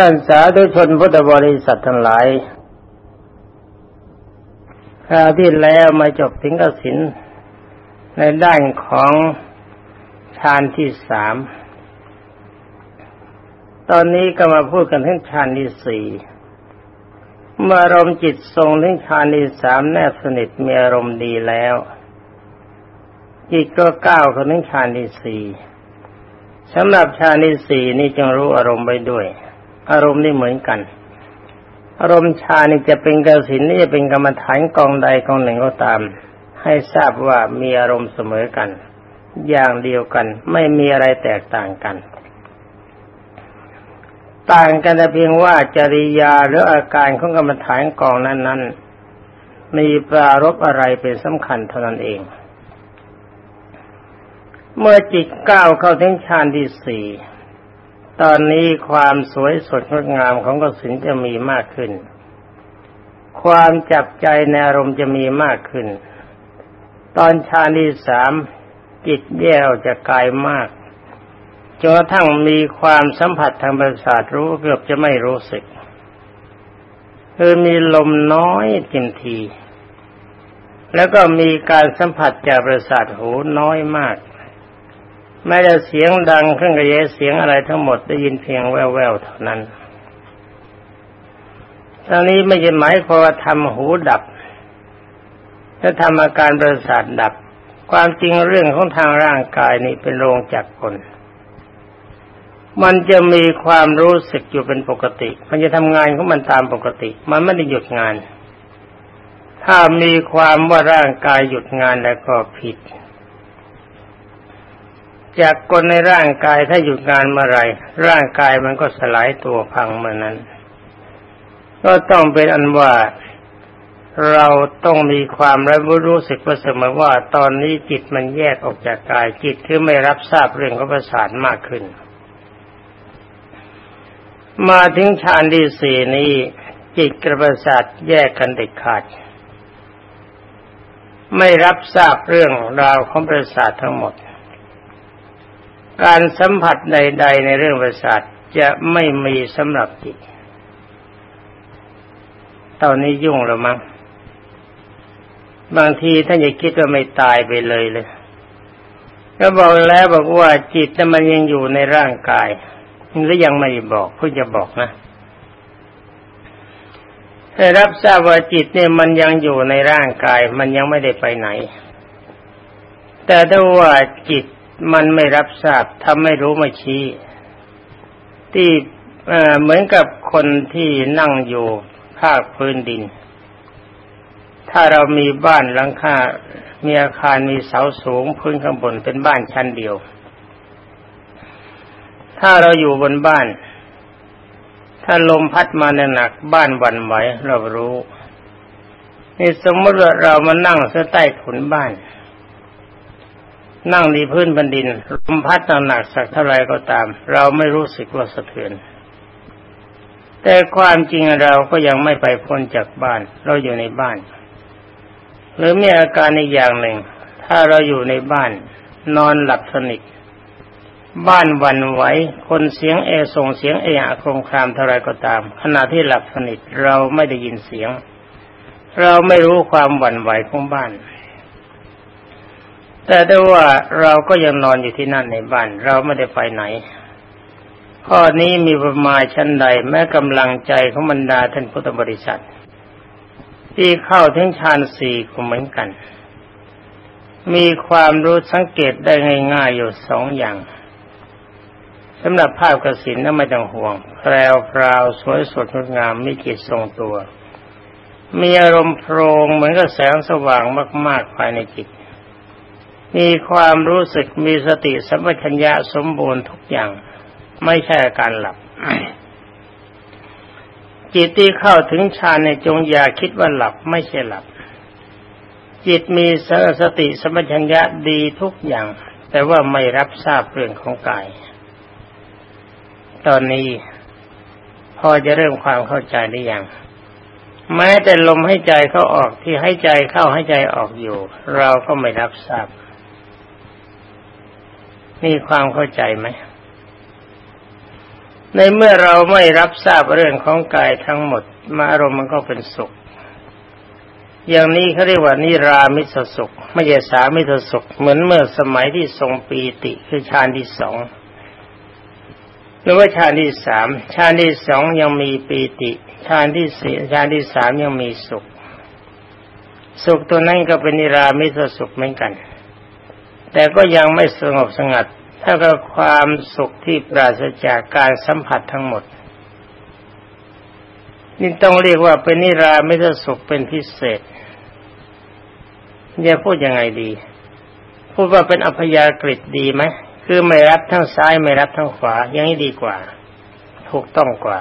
ท่านสาธุชนพุทธบริษัททั้งหลายคราวที่แล้วมาจบถึงกสินในด้านของฌานที่สาม ตอนนี้ก็มาพูดกันถึงฌานที่สี่ เมื่ออารมณ์จิตทรงถึงฌานที่สามแนบสนิทมีอารมณ์ดีแล้ว จิตก็ก้าวเข้าถึงฌานที่สี่สำหรับฌานที่สี่นี่จงรู้อารมณ์ไปด้วย อารมณ์นี่เหมือนกัน อารมณ์ฌานนี่จะเป็นกสินนี่จะเป็นกรรมฐานกองใดกองหนึ่งก็ตาม ให้ทราบว่ามีอารมณ์เสมอกัน อย่างเดียวกัน ไม่มีอะไรแตกต่างกัน ต่างกันแต่เพียงว่าจริยาหรืออาการของกรรมฐานกองนั้น ๆ มีปรารบอะไรเป็นสำคัญเท่านั้นเองเมื่อจิตก้าวเข้าถึงฌานที่สี่ ตอนนี้ความสวยสดงดงามของกสินจะมีมากขึ้น ความจับใจในอารมณ์จะมีมากขึ้น ตอนฌาที่สามจิตแยกจากกายมากจนกระทั่งมีความสัมผัสทางประสาทรู้เกือบจะไม่รู้สึกคือมีลมน้อยเต็มที แล้วก็มีการสัมผัสจากประสาทหูน้อยมาก แม้แต่เสียงดังเครื่องกระเยเสียงอะไรทั้งหมดได้ยินเพียงแว่วๆเท่านั้นทั้งนี้ไม่ใช่หมายความว่าทำหูดับถ้าทำอาการประสาทดับ ความจริงเรื่องของทางร่างกายนี่เป็นโรงจักรกลมันจะมีความรู้สึกอยู่เป็นปกติ มันจะทำงานของมันตามปกติ มันไม่ได้หยุดงาน ถ้ามีความว่าร่างกายหยุดงานแล้วก็ผิด จากกลในร่างกายถ้าหยุดงานเมื่อไรร่างกายมันก็สลายตัวพังเมื่อนั้น ก็ต้องเป็นอันว่าเราต้องมีความรับรู้สึกว่าเสมอว่าตอนนี้จิตมันแยกออกจากกายจิตคือไม่รับทราบเรื่องของประสาทมากขึ้น มาถึงฌานที่สี่นี้จิตกระประสาทแยกกันเด็ดขาด ไม่รับทราบเรื่องราวของประสาททั้งหมด การสัมผัสใด ๆ ในเรื่องประสาทจะไม่มีสำหรับจิต ตอนนี้ยุ่งแล้วมั้ง บางทีท่านจะคิดว่าไม่ตายไปเลยเลย ก็บอกแล้วบอกว่าจิตมันยังอยู่ในร่างกายหรือยังไม่บอกเพื่อจะบอกนะให้รับทราบว่าจิตเนี่ยมันยังอยู่ในร่างกาย มันยังไม่ได้ไปไหน แต่ถ้าว่าจิต มันไม่รับทราบทำไม่รู้ไมาชี้ ที่เหมือนกับคนที่นั่งอยู่ภาคพื้นดิน ถ้าเรามีบ้านหลังคา มีอาคารมีเสาสูงพื้นข้างบนเป็นบ้านชั้นเดียว ถ้าเราอยู่บนบ้าน ถ้าลมพัดมาหนักบ้านวันไหวเรารู้นี่สมมติว่าเรามานั่งใต้ถุนบ้าน นั่งในพื้นบันดินลมพัดหนักสักเท่าไรก็ตาม เราไม่รู้สึกว่าสะเทือน แต่ความจริงเราก็ยังไม่ไปพ้นจากบ้าน เราอยู่ในบ้าน หรือมีอาการอีกอย่างหนึ่ง ถ้าเราอยู่ในบ้าน นอนหลับสนิทบ้านวันไหว คนเสียงเอส่งเสียงเออะโครงครามเท่าไรก็ตาม ขณะที่หลับสนิทเราไม่ได้ยินเสียง เราไม่รู้ความหวั่นไหวของบ้าน แต่ได้ว่าเราก็ยังนอนอยู่ที่นั่นในบ้าน เราไม่ได้ไปไหน ข้อนี้มีประมาณชั้นใด แม้กำลังใจของบรรดาท่านพุทธบริษัท ที่เข้าถึงฌานสี่ก็เหมือนกัน มีความรู้สังเกตได้ง่ายๆอยู่สองอย่างสำหรับภาพกระสินนั้นไม่ต้องห่วงแพรวพราวสวยสดงดงามมีจิตทรงตัว มีอารมณ์โพรงเหมือนกับแสงสว่างมาก ๆ ภายในจิต มีความรู้สึกมีสติสัมปชัญญะสมบูรณ์ทุกอย่าง ไม่ใช่การหลับ จิตที่เข้าถึงฌานในจงอย่าคิดว่าหลับไม่ใช่หลับ จิตมีสติสัมปชัญญะดีทุกอย่าง แต่ว่าไม่รับทราบเรื่องของกาย ตอนนี้พอจะเริ่มความเข้าใจได้ยังแม้แต่ลมให้ใจเข้าออกที่ให้ใจเข้าให้ใจออกอยู่ เราก็ไม่รับทราบ มีความเข้าใจไหม ในเมื่อเราไม่รับทราบเรื่องของกายทั้งหมด มาอารมณ์มันก็เป็นสุข อย่างนี้เขาเรียกว่านิรามิสสุข ไม่ใช่สามิสสุข เหมือนเมื่อสมัยที่ทรงปีติคือฌานที่สองหรือว่าฌานที่สามฌานที่สองยังมีปีติฌานที่สี่ฌานที่สามยังมีสุข สุขตัวนั้นก็เป็นนิรามิสสุขเหมือนกัน แต่ก็ยังไม่สงบสงัดเท่ากับความสุขที่ปราศจากการสัมผัสทั้งหมด นี่ต้องเรียกว่าเป็นนิราไมิสสุขเป็นพิเศษจะพูดยังไงดี พูดว่าเป็นอัพยากฤิดีไหมคือไม่รับทั้งซ้ายไม่รับทั้งขวาอย่างนี้ดีกว่า ถูกต้องกว่า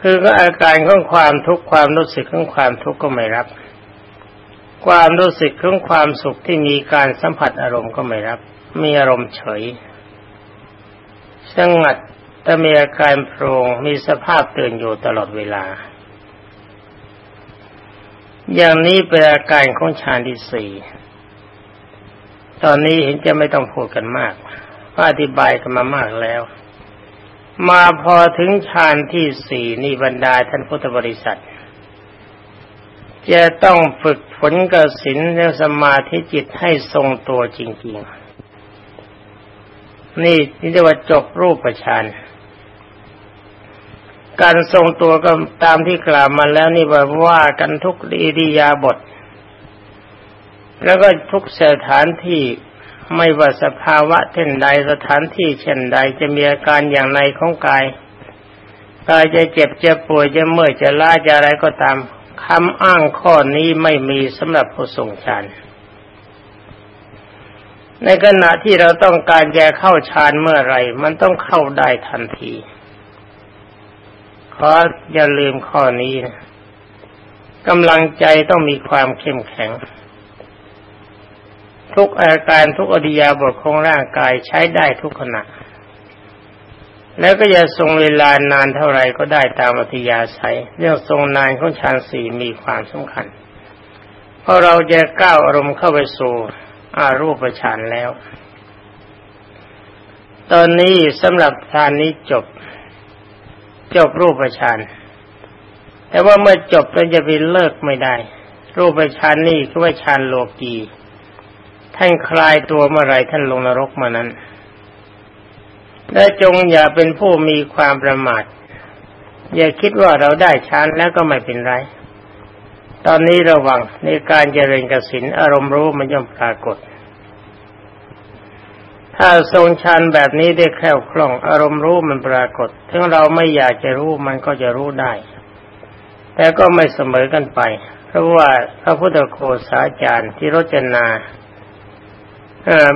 คือก็อาการของความทุกข์ความรู้สึกของความทุกข์ก็ไม่รับ ความรู้สึกของความสุขที่มีการสัมผัสอารมณ์ก็ไม่รับ มีอารมณ์เฉย สงัดแต่มีอาการโปร่งมีสภาพตื่นอยู่ตลอดเวลา อย่างนี้เป็นอาการของฌานที่สี่ตอนนี้เห็นจะไม่ต้องพูดกันมากเพราอธิบายกันมามากแล้ว มาพอถึงฌานที่สี่นี่บรรดาท่านพุทธบริษัท จะต้องฝึกฝนกสินและสมาธิจิตให้ทรงตัวจริง ๆ นี่นี่เรียกว่าจบรูปฌานการทรงตัวก็ตามที่กล่าวมาแล้วนี่ว่าว่ากันทุกอิริยาบถแล้วก็ทุกสถานที่ไม่ว่าสภาวะเช่นใดสถานที่เช่นใดจะมีอาการอย่างไรของกายกายจะเจ็บจะป่วยจะเมื่อยจะล้าจะอะไรก็ตาม คำอ้างข้อนี้ไม่มีสำหรับผู้ทรงฌานในขณะที่เราต้องการจะเข้าฌานเมื่อไรมันต้องเข้าได้ทันทีขออย่าลืมข้อนี้นะกำลังใจต้องมีความเข้มแข็ง ทุกอาการทุกอริยาบทของร่างกายใช้ได้ทุกขณะ แล้วก็จะทรงเวลานานเท่าไรก็ได้ตามอัธยาศัย เรื่องทรงนานของฌานสี่มีความสำคัญ เพราะเราจะก้าวอารมณ์เข้าไปสู่อารูปฌานแล้ว ตอนนี้สำหรับฌานนี้จบ จบรูปฌานแต่ว่าเมื่อจบแล้วจะไปเลิกไม่ได้ รูปฌานนี่คือว่าฌานโลกีท่านคลายตัวเมื่อไรท่านลงนรกมานั้น และจงอย่าเป็นผู้มีความประมาท อย่าคิดว่าเราได้ชานแล้วก็ไม่เป็นไร ตอนนี้ระวังในการเจริญกสินอารมณ์รู้มันย่อมปรากฏ ถ้าทรงชันแบบนี้ได้แคล่วคล่อง อารมณ์รู้มันปรากฏ ถึงเราไม่อยากจะรู้มันก็จะรู้ได้ แต่ก็ไม่เสมอกันไป เพราะว่าพระพุทธโคสาจารย์ที่รจนา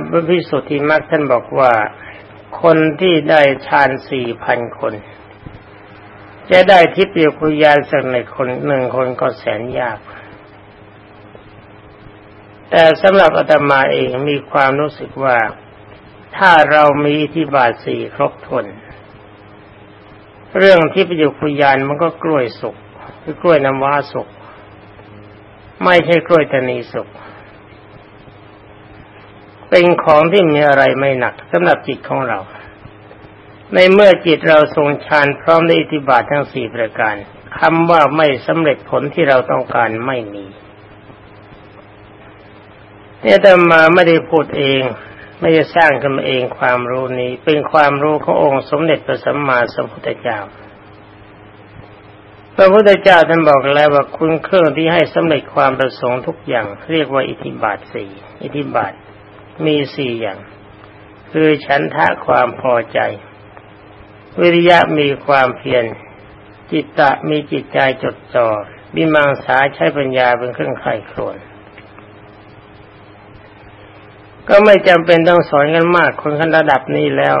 พระพิสุทธิมักท่านบอกว่า คนที่ได้ฌานสี่พันคน จะได้ทิพย์คุยานสักในคนหนึ่งคนก็แสนยาก แต่สำหรับอาตมาเองมีความรู้สึกว่าถ้าเรามีที่บาทสี่ครบทนเรื่องที่ประโยคุยานมันก็กล้วยสุกคือกล้วยน้ำว้าสุก ไม่ใช่กล้วยตานีสุก เป็นของที่มีอะไรไม่หนักสำหรับจิตของเรา ในเมื่อจิตเราทรงฌานพร้อมในอิทธิบาททั้งสี่ประการคำว่าไม่สำเร็จผลที่เราต้องการไม่มีเนี่ยแต่มาไม่ได้พูดเอง ไม่ได้สร้างขึ้นมาเองความรู้นี้เป็นความรู้ขององค์สมเด็จพระสัมมาสัมพุทธเจ้าพระพุทธเจ้าท่านบอกแล้วว่าคุณเครื่องที่ให้สำเร็จความประสงค์ทุกอย่าง เรียกว่าอิทธิบาทสี่อิทธิบาท มีสี่อย่าง คือฉันทะความพอใจ วิริยะมีความเพียรจิตตะมีจิตใจจดจ่อบิมังสาใช้ปัญญาเป็นเครื่องไขครวนก็ไม่จำเป็นต้องสอนกันมากคนขั้นระดับนี้แล้ว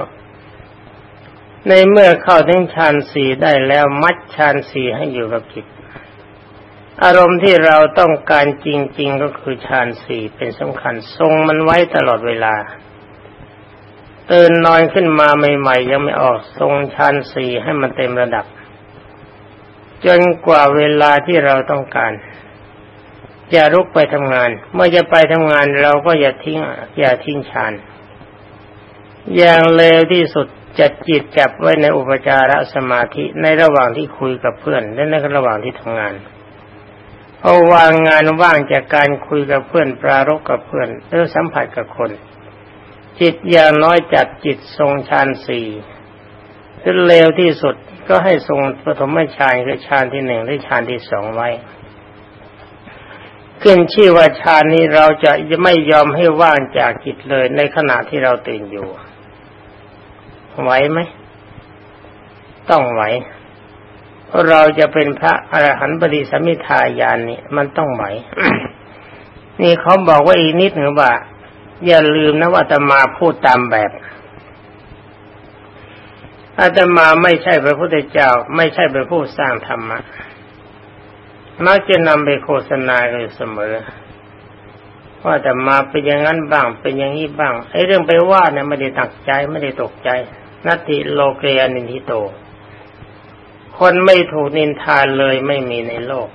ในเมื่อเข้าถึงฌานสี่ได้แล้วมัดฌานสี่ให้อยู่กับจิต อารมณ์ที่เราต้องการจริง ๆ ก็คือฌานสี่เป็นสำคัญ ทรงมันไว้ตลอดเวลาตื่นนอนขึ้นมาใหม่ ๆ ยังไม่ออกทรงฌานสี่ให้มันเต็มระดับ จนกว่าเวลาที่เราต้องการอย่าลุกไปทำงาน เมื่อจะไปทำงานเราก็อย่าทิ้ง อย่าทิ้งฌานอย่างเลวที่สุดจัดจิตจับไว้ในอุปจารสมาธิในระหว่างที่คุยกับเพื่อนและในระหว่างที่ทำงาน เอาวางงานว่างจากการคุยกับเพื่อนปรารกกับเพื่อนหรือสัมผัสกับคน จิตอย่างน้อยจัดจิตทรงฌานสี่ที่เลวที่สุดก็ให้ทรงปฐมฌานคือฌานที่หนึ่งหรือฌานที่สองไว้ขึ้นชื่อว่าฌานนี้เราจะไม่ยอมให้ว่างจากจิตเลยในขณะที่เราตื่นอยู่ ไหวไหม ต้องไหว เราจะเป็นพระอรหันต์ปฏิสมิทายานนี่มันต้องไหวนี่เขาบอกว่าอีกนิดหนึ่งว่า อย่าลืมนะว่าจะมาพูดตามแบบอาตมาไม่ใช่พระพุทธเจ้า ไม่ใช่เป็นผู้สร้างธรรมะมักจะนำไปโฆษณาเลยเสมอ ว่าแต่มาเป็นอย่างนั้นบ้าง เป็นอย่างนี้บ้างไอ้เรื่องไปว่าเนี่ยไม่ได้ตักใจไม่ได้ตกใจนัตติโลเกอนินทิโต คนไม่ถูกนินทานเลยไม่มีในโลก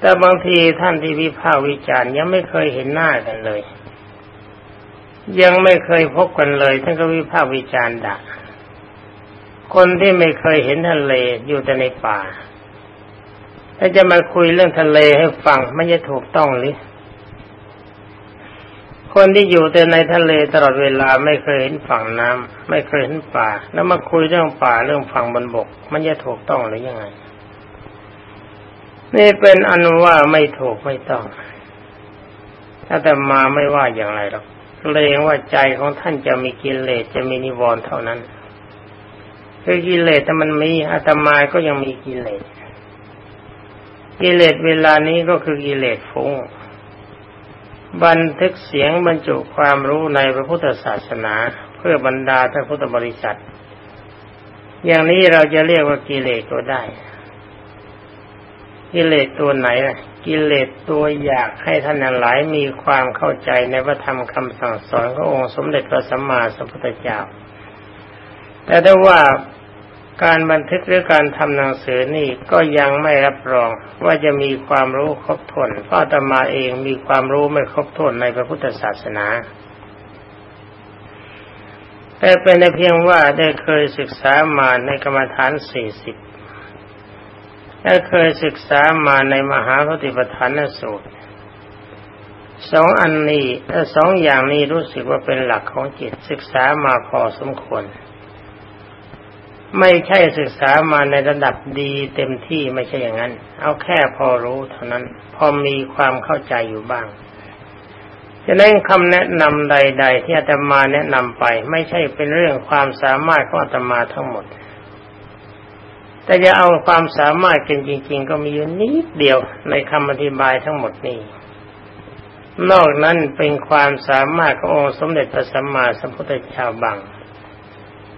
แต่บางทีท่านที่วิพากษ์วิจารณ์ยังไม่เคยเห็นหน้ากันเลย ยังไม่เคยพบกันเลย ท่านก็วิพากษ์วิจารณ์ด่าคนที่ไม่เคยเห็นทะเลอยู่แต่ในป่าถ้าจะมาคุยเรื่องทะเลให้ฟังมันจะถูกต้องหรือ คนที่อยู่แต่ในทะเลตลอดเวลาไม่เคยเห็นฝั่งน้ำไม่เคยเห็นป่า แล้วมาคุยเรื่องป่าเรื่องฝั่งบนบก มันจะถูกต้องหรือยังไง นี่เป็นอันว่าไม่ถูกไม่ต้องถ้าแต่มาไม่ว่าอย่างไรหรอกเลยว่าใจของท่านจะมีกิเลสจะมีนิวรณ์เท่านั้นคือกิเลสแต่มันมีอาตมาก็ยังมีกิเลสกิเลสเวลานี้ก็คือกิเลสฟุ้ง บันทึกเสียงบรรจุความรู้ในพระพุทธศาสนาเพื่อบรรดาท่านพุทธบริษัท อย่างนี้เราจะเรียกว่ากิเลสก็ได้ กิเลสตัวไหนล่ะ กิเลสตัวอยากให้ท่านหลายมีความเข้าใจในพระธรรมคำสั่งสอนขององค์สมเด็จพระสัมมาสัมพุทธเจ้า แต่ถ้าว่า การบันทึกหรือการทำหนังสือนี่ก็ยังไม่รับรองว่าจะมีความรู้ครบถ้วนเพราะตมาเองมีความรู้ไม่ครบถ้วนในพระพุทธศาสนา แต่เป็นเพียงว่าได้เคยศึกษามาในกรรมฐานสี่สิบได้เคยศึกษามาในมหาปฏิปทานสูตรสองอันนี้สองอย่างนี้รู้สึกว่าเป็นหลักของจิตศึกษามาพอสมควร ไม่ใช่ศึกษามาในระดับดีเต็มที่ไม่ใช่อย่างนั้น เอาแค่พอรู้เท่านั้น พอมีความเข้าใจอยู่บ้างฉะนั้นคำแนะนำใด ๆ ที่อาตมาแนะนำไป ไม่ใช่เป็นเรื่องความสามารถของอาตมาทั้งหมด แต่จะเอาความสามารถกันจริง ๆ ก็มีอยู่นิดเดียวในคำอธิบายทั้งหมดนี้นอกนั้นเป็นความสามารถขององค์สมเด็จพระสัมมาสัมพุทธเจ้าบาง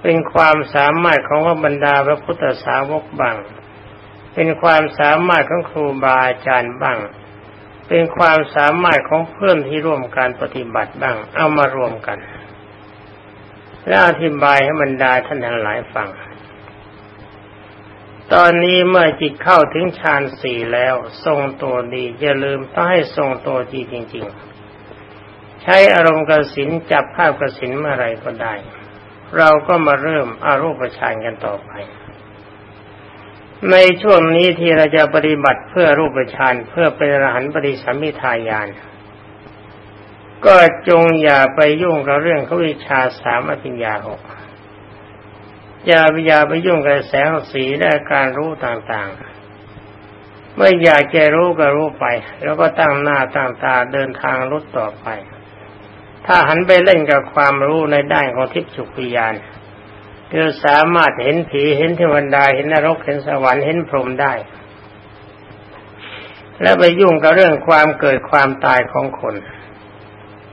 เป็นความสามารถของบรรดาพระพุทธสาวกบ้าง เป็นความสามารถของครูบาอาจารย์บ้าง เป็นความสามารถของเพื่อนที่ร่วมการปฏิบัติบ้าง เอามารวมกัน และอธิบายให้บรรดาท่านทั้งหลายฟัง ตอนนี้เมื่อจิตเข้าถึงฌานสี่แล้ว ทรงตัวดีอย่าลืมต้องให้ทรงตัวดีจริง ๆ ใช้อารมณ์กสินจับภาพกสินเมื่อไรก็ได้ เราก็มาเริ่มอารูปฌานกันต่อไป ในช่วงนี้ที่เราจะปฏิบัติเพื่อรูปฌานเพื่อเป็นอรหันต์ปฏิสัมมิทายาน ก็จงอย่าไปยุ่งกับเรื่องขวิชาสามอภิญญาหกอย่าอย่าไปยุ่งกับแสงสีและการรู้ต่างๆเมื่ออยากจะรู้ก็รู้ไป แล้วก็ตั้งหน้าตั้งตาเดินทางรุดต่อไป ถ้าหันไปเล่นกับความรู้ในด้านของทิพย์สุขวิญญาณคือสามารถเห็นผีเห็นเทวดาเห็นนรกเห็นสวรรค์เห็นพรหมได้ และไปยุ่งกับเรื่องความเกิดความตายของคน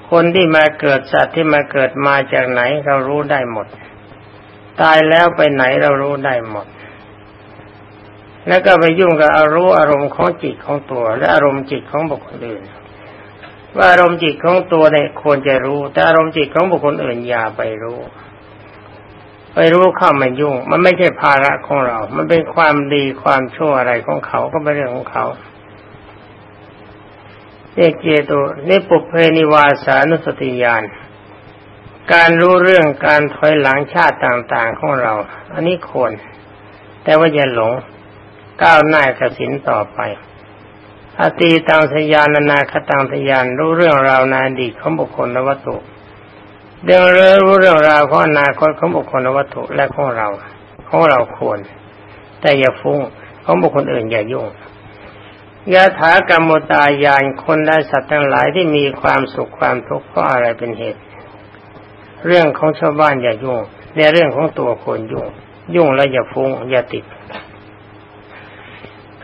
คนที่มาเกิดสัตว์ที่มาเกิดมาจากไหนเรารู้ได้หมด ตายแล้วไปไหนเรารู้ได้หมด แล้วก็ไปยุ่งกับอารมณ์อารมณ์ของจิตของตัว และอารมณ์จิตของบุคคลอื่น ว่าอารมณ์จิตของตัวเนี่ยควรจะรู้ แต่อารมณ์จิตของบุคคลอื่นอย่าไปรู้ ไปรู้เข้ามายุ่ง มันไม่ใช่ภาระของเรา มันเป็นความดีความชั่วอะไรของเขาก็เป็นเรื่องของเขาเอเจโตนี่ปุเพนิวาสานุสติญาณการรู้เรื่องการถอยหลังชาติต่างๆของเรา อันนี้ควรแต่ว่าอย่าหลงก้าวหน้ากสินต่อไป อตีตังสยานนาคตังสยานรู้เรื่องราวนาดีของบุคคลและวัตถุเรื่องรู้เรื่องราวของอนาคตของบุคคลและวัตถุและของเราของเราควร แต่อย่าฟุ้งของบุคคลอื่นอย่ายุ่งยะถากรรมตายานคนและสัตว์ทั้งหลายที่มีความสุขความทุกข์เพราะอะไรเป็นเหตุ เรื่องของชาวบ้านอย่ายุ่งในเรื่องของตัวคนยุ่ง ยุ่งแล้วอย่าฟุ้งอย่าติด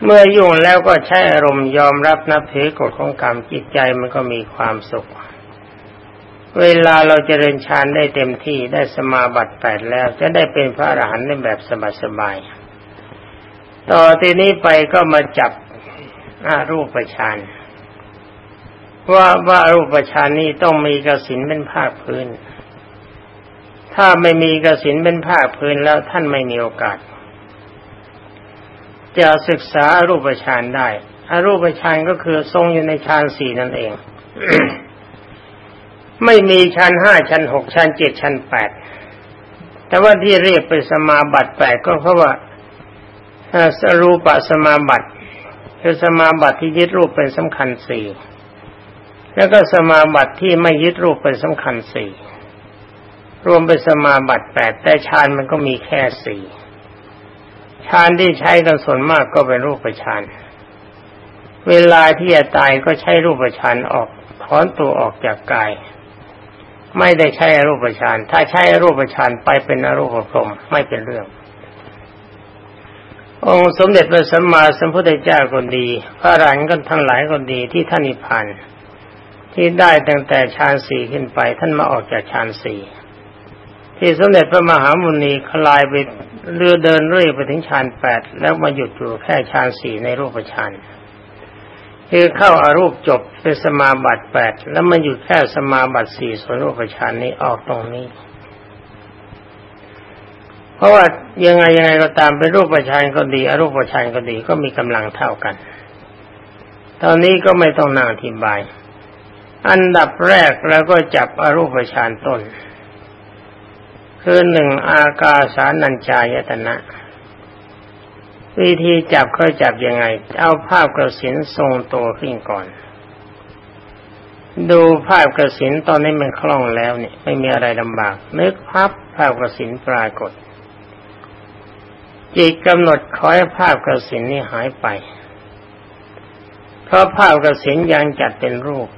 เมื่อยุ่งแล้วก็ใช้อารมณ์ยอมรับนับถือกฎของกรรมจิตใจมันก็มีความสุข เวลาเราจเจริญฌานได้เต็มที่ได้สมาบัติแปดแล้ว จะได้เป็นพระอรหันต์ในแบบสบายๆต่อทีนี้ไปก็มาจับอารูปฌานว่าว่ารูปฌานนี้ต้องมีกสินเป็นภาคพื้น ถ้าไม่มีกสินเป็นภาคพื้นแล้วท่านไม่มีโอกาส จะศึกษาอรูปฌานได้อารูปฌานก็คือทรงอยู่ในฌานสี่นั่นเอง ไม่มีชั้นห้าชั้นหกชั้นเจ็ดชั้นแปดแต่ว่าที่เรียกเป็นสมาบัติแปดก็เพราะว่าสรูปสมาบัติคือสมาบัติที่ยึดรูปเป็นสำคัญสี่แล้วก็สมาบัติที่ไม่ยึดรูปเป็นสำคัญสี่รวมเป็นสมาบัติแปดแต่ฌานมันก็มีแค่สี่ ฌานที่ใช้กันส่วนมากก็เป็นรูปฌานเวลาที่จะตายก็ใช้รูปฌานออกถอนตัวออกจากกาย ไม่ได้ใช้รูปฌานถ้าใช้รูปฌานไปเป็นอรูปพรมไม่เป็นเรื่อง องค์สมเด็จพระสัมมาสัมพุทธเจ้าคนดี พระรันต์ก็ทั้งหลายคนดีที่ท่านนิพพานที่ได้ตั้งแต่ฌานสี่ขึ้นไปท่านมาออกจากฌานสี่ ที่สมเด็จพระมหามุนีคลายไปเรือเดินเรื่อยไปถึงฌานแปดแล้วมาหยุดอยู่แค่ฌานสี่ในรูปฌานคือเข้าอารูปจบเป็นสมาบัติแปดแล้วมาหยุดแค่สมาบัติสี่ส่วนรูปฌานนี้ออกตรงนี้ เพราะว่ายังไงยังไงก็ตามเป็นรูปประชานก็ดีอรูปประชานก็ดีก็มีกำลังเท่ากัน ตอนนี้ก็ไม่ต้องนั่งอธิบาย อันดับแรกเราก็จับอรูปฌานต้น คือหนึ่งอากาสานัญจายตนะ วิธีจับเขาจับยังไง เอาภาพกระสินทรงตัวขึ้นก่อน ดูภาพกระสินตอนนี้มันคล่องแล้วเนี่ย ไม่มีอะไรลำบาก นึกภาพภาพกระสินปรากฏ จิตกำหนดขอให้ภาพกระสินนี้หายไป เพราะภาพกระสินยังจัดเป็นรูป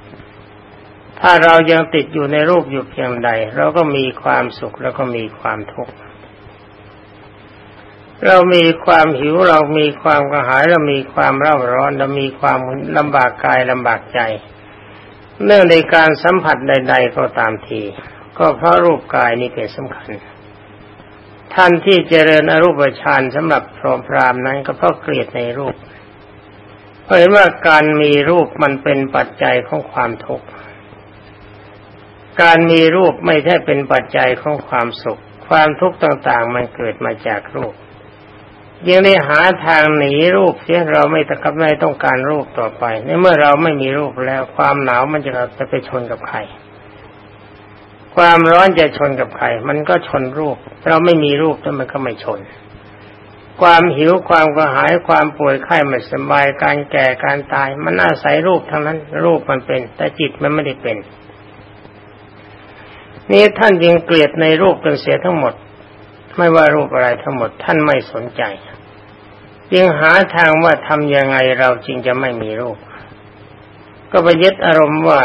ถ้าเรายังติดอยู่ในรูปอยู่เพียงใด เราก็มีความสุขแล้วก็มีความทุกข์เรามีความหิวเรามีความกระหายเรามีความเร่าร้อนเรามีความลำบากกายลำบากใจ เนื่องในการสัมผัสใด ๆ ก็ตามที ก็เพราะรูปกายนี้เป็นสำคัญ ท่านที่เจริญอรูปฌานสำหรับพรหมพรามนั้นก็เพราะเกลียดในรูปเพราะเห็นว่าการมีรูปมันเป็นปัจจัยของความทุกข์ การมีรูปไม่ใช่เป็นปัจจัยของความสุข ความทุกข์ต่างๆ มันเกิดมาจากรูป ยังได้หาทางหนีรูปเสียเราไม่ตะกับไม่ต้องการรูปต่อไป ในเมื่อเราไม่มีรูปแล้ว ความหนาวมันจะจะไปชนกับใคร ความร้อนจะชนกับใคร มันก็ชนรูป เราไม่มีรูปแล้วมันก็ไม่ชน ความหิวความกระหายความป่วยไข้ไม่สบายการแก่การตาย มันอาศัยรูปทั้งนั้น รูปมันเป็น แต่จิตมันไม่ได้เป็น นี่ท่านยิงเกลียดในรูปกันเสียทั้งหมด ไม่ว่ารูปอะไรทั้งหมด ท่านไม่สนใจยิงหาทางว่าทำยังไงเราจริงจะไม่มีรูป ก็ไปยึดอารมณ์ว่า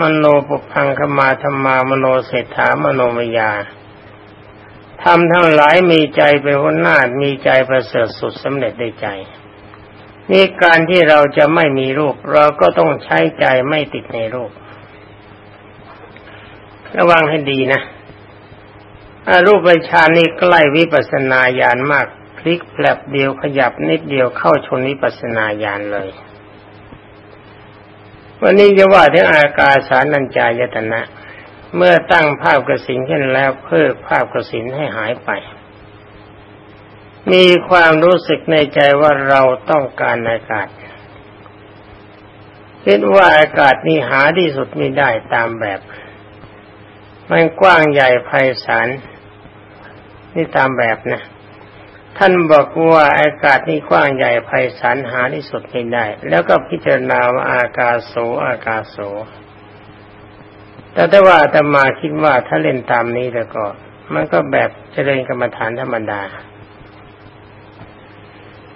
มโนปุพังคมาธรรมามโนเศรษฐามโนมยาทำทั้งหลายมีใจเป็นหัวหน้ามีใจประเสริฐสุดสำเร็จได้ใจนี่การที่เราจะไม่มีรูป เราก็ต้องใช้ใจไม่ติดในรูป ระวังให้ดีนะรูปฌานนี้ใกล้วิปัสสนาญาณมากคลิกแผลบเดียวขยับนิดเดียวเข้าชนวิปัสสนาญาณเลย วันนี้จะว่าถึงอากาสานัญจายตนะ เมื่อตั้งภาพกระสินขึ้นแล้วเพิกภาพกระสินให้หายไป มีความรู้สึกในใจว่าเราต้องการอากาศคิดว่าอากาศนี้หาที่สุดไม่ได้ตามแบบ มันกว้างใหญ่ไพศาลนี่ตามแบบนะ ท่านบอกว่าอากาศนี่กว้างใหญ่ไพศาลหาที่สุดไม่ได้ แล้วก็พิจารณาว่าอากาศโสอากาศโส แต่ถ้าว่าแต่มาคิดว่าถ้าเล่นตามนี้แล้วก็ มันก็แบบเจริญกรรมฐานธรรมดา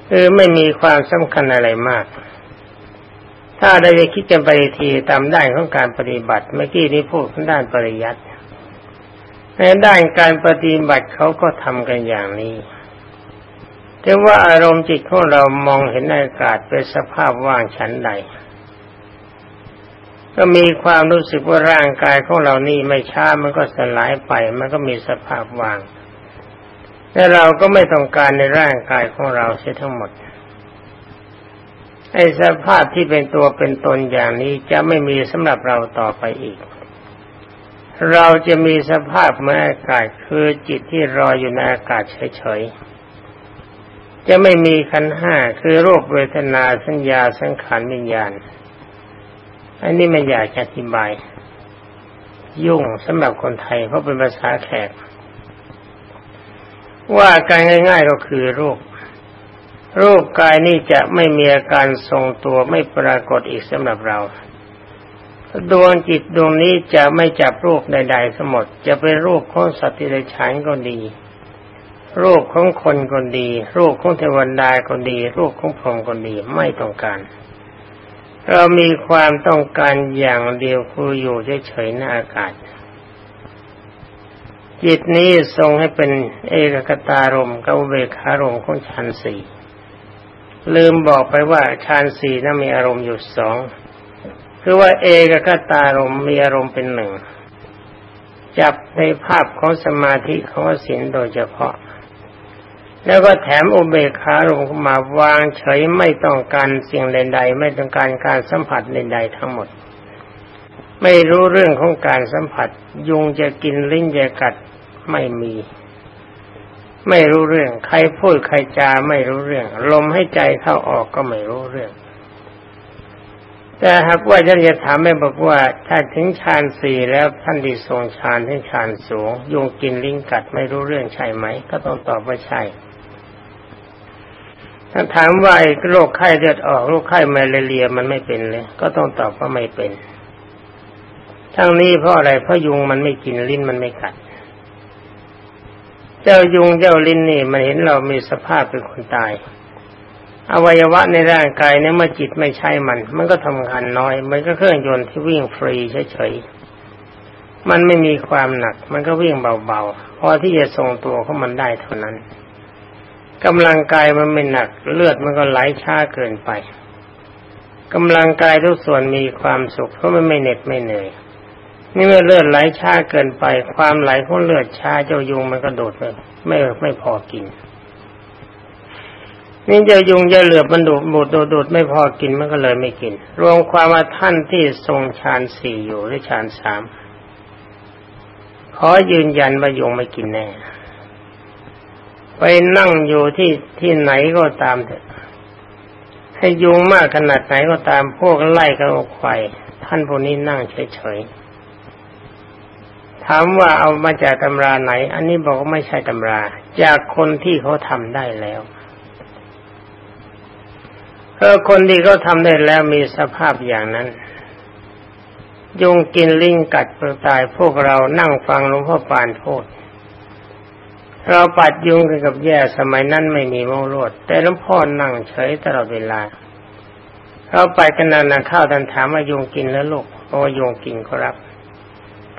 เออไม่มีความสำคัญอะไรมาก ถ้าได้คิดกันไปทีตามด้านของการปฏิบัติ เมื่อกี้นี้พูดด้านปริยัติ ในด้านการปฏิบัติเขาก็ทำกันอย่างนี้แต่ว่าอารมณ์จิตของเรามองเห็นอากาศเป็นสภาพว่างชั้นใด ก็มีความรู้สึกว่าร่างกายของเรานี่ไม่ช้ามันก็สลายไป มันก็มีสภาพว่างและเราก็ไม่ต้องการในร่างกายของเราเสียทั้งหมดไอ้สภาพที่เป็นตัวเป็นตนอย่างนี้จะไม่มีสำหรับเราต่อไปอีก เราจะมีสภาพเมื่อากาศคือจิตที่รออยู่ในอากาศเฉยๆ จะไม่มีขันห้าคือโรคเวทนาสัญญาสังขารวิญญาณ อันนี้ไม่อยากจะอธิบาย ยุ่งสำหรับคนไทยเพราะเป็นภาษาแขก ว่าการง่าย ๆก็คือรูป รูปกายนี่จะไม่มีอาการทรงตัวไม่ปรากฏอีกสำหรับเรา ดวงจิตดวงนี้จะไม่จับรูปใดๆสมดจะเป็นรูปของสัตว์ที่ไรฉานก็ดี รูปของคนก็ดี รูปของเทวดาก็ดี รูปของพรหมก็ดีไม่ต้องการ เรามีความต้องการอย่างเดียวคืออยู่เฉยๆในอากาศ จิตนี้ทรงให้เป็นเอกคตารมกับเบคารมของฌานสี่ลืมบอกไปว่าฌานสี่นั้นมีอารมณ์อยู่สอง คือว่าเอกคตารมมีอารมณ์เป็นหนึ่ง จับในภาพของสมาธิของศีลโดยเฉพาะ แล้วก็แถมอุเบกขารมมาวางเฉยไม่ต้องการสิ่งใดๆ ไม่ต้องการการสัมผัสใดๆทั้งหมด ไม่รู้เรื่องของการสัมผัส ยุงจะกินลิ้นจะกัดไม่มี ไม่รู้เรื่อง ใครพูดใครจาไม่รู้เรื่อง ลมให้ใจเข้าออกก็ไม่รู้เรื่อง แต่หากว่าท่านจะถามแม่บอกว่า ถ้าถึงฌานสี่แล้วท่านดีทรงฌานถึงฌานสูงยุงกินลิงกัดไม่รู้เรื่องใช่ไหม ก็ต้องตอบว่าใช่ ถ้าถามว่าโรคไข้เลือดออกโรคไข้มาเรียมันไม่เป็นเลย ก็ต้องตอบว่าไม่เป็น ทั้งนี้เพราะอะไรเพราะยุงมันไม่กินลิ้นมันไม่กัด เจ้ายุงเจ้าลินนี่มันเห็นเรามีสภาพเป็นคนตาย อวัยวะในร่างกายเนี่ยเมื่อจิตไม่ใช่มัน มันก็ทำงานน้อยมันก็เครื่องยนต์ที่วิ่งฟรีเฉยๆมันไม่มีความหนัก มันก็วิ่งเบาๆพอที่จะทรงตัวของมันได้เท่านั้นกำลังกายมันไม่หนัก เลือดมันก็ไหลช้าเกินไปกำลังกายทุกส่วนมีความสุขเพราะมันไม่เหน็ดไม่เหนื่อยนี่เมื่อเลือดไหลช้าเกินไป ความไหลของเลือดช้าเจ้ายุงมันก็โดดไปไม่ไม่พอกิน นี่เจ้ายุงเจ้าเหลือบมันดูดดูดดูดไม่พอกินมันก็เลยไม่กิน รวมความว่าท่านที่ทรงฌานสี่อยู่หรือฌานสามขอยืนยันว่ายุงไม่กินแน่ ไปนั่งอยู่ที่ที่ไหนก็ตามเถอะให้ยุงมากขนาดไหนก็ตามพวกไล่กันออกไปท่านพวกนี้นั่งเฉยๆถามว่าเอามาจากตำราไหน อันนี้บอกว่าไม่ใช่ตำรา จากคนที่เขาทำได้แล้ว เออคนที่เขาทำได้แล้วมีสภาพอย่างนั้นยุงกินลิงกัดเปลือตายพวกเรานั่งฟังหลวงพ่อปานพูดเราปัดยุงกันกับแย่สมัยนั้นไม่มีโมโลดแต่หลวงพ่อนั่งเฉยตลอดเวลาเราไปกันนานๆเข้าวท่านถามว่ายุงกินแล้วลูกเพราะว่ายุงกินครับ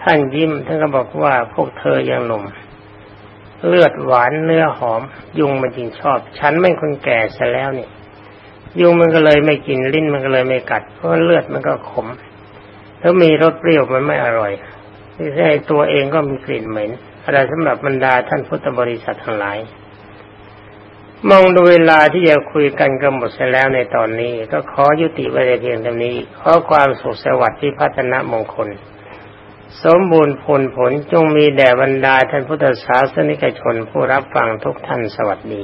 ท่านยิ้มท่านก็บอกว่าพวกเธอยังหนุ่มเลือดหวานเนื้อหอม ยุงมันจริงชอบ ฉันไม่คนแก่ซะแล้วเนี่ย ยุงมันก็เลยไม่กินลิ้นมันก็เลยไม่กัด เพราะเลือดมันก็ขมถ้ามีรสเปรี้ยวมันไม่อร่อยที่ใช่ตัวเองก็มีกลิ่นเหม็นอะไรสำหรับบรรดาท่านพุทธบริษัททั้งหลาย มองดูเวลาที่จะคุยกันก็หมดเสียแล้วในตอนนี้ ก็ขอยุติไว้เพียงเท่านี้ขอความสุขสวัสดิ์ที่พัฒนามงคล สมบูรณ์ผลผลจงมีแด่บรรดาท่านพุทธศาสนิกชนผู้รับฟังทุกท่านสวัสดี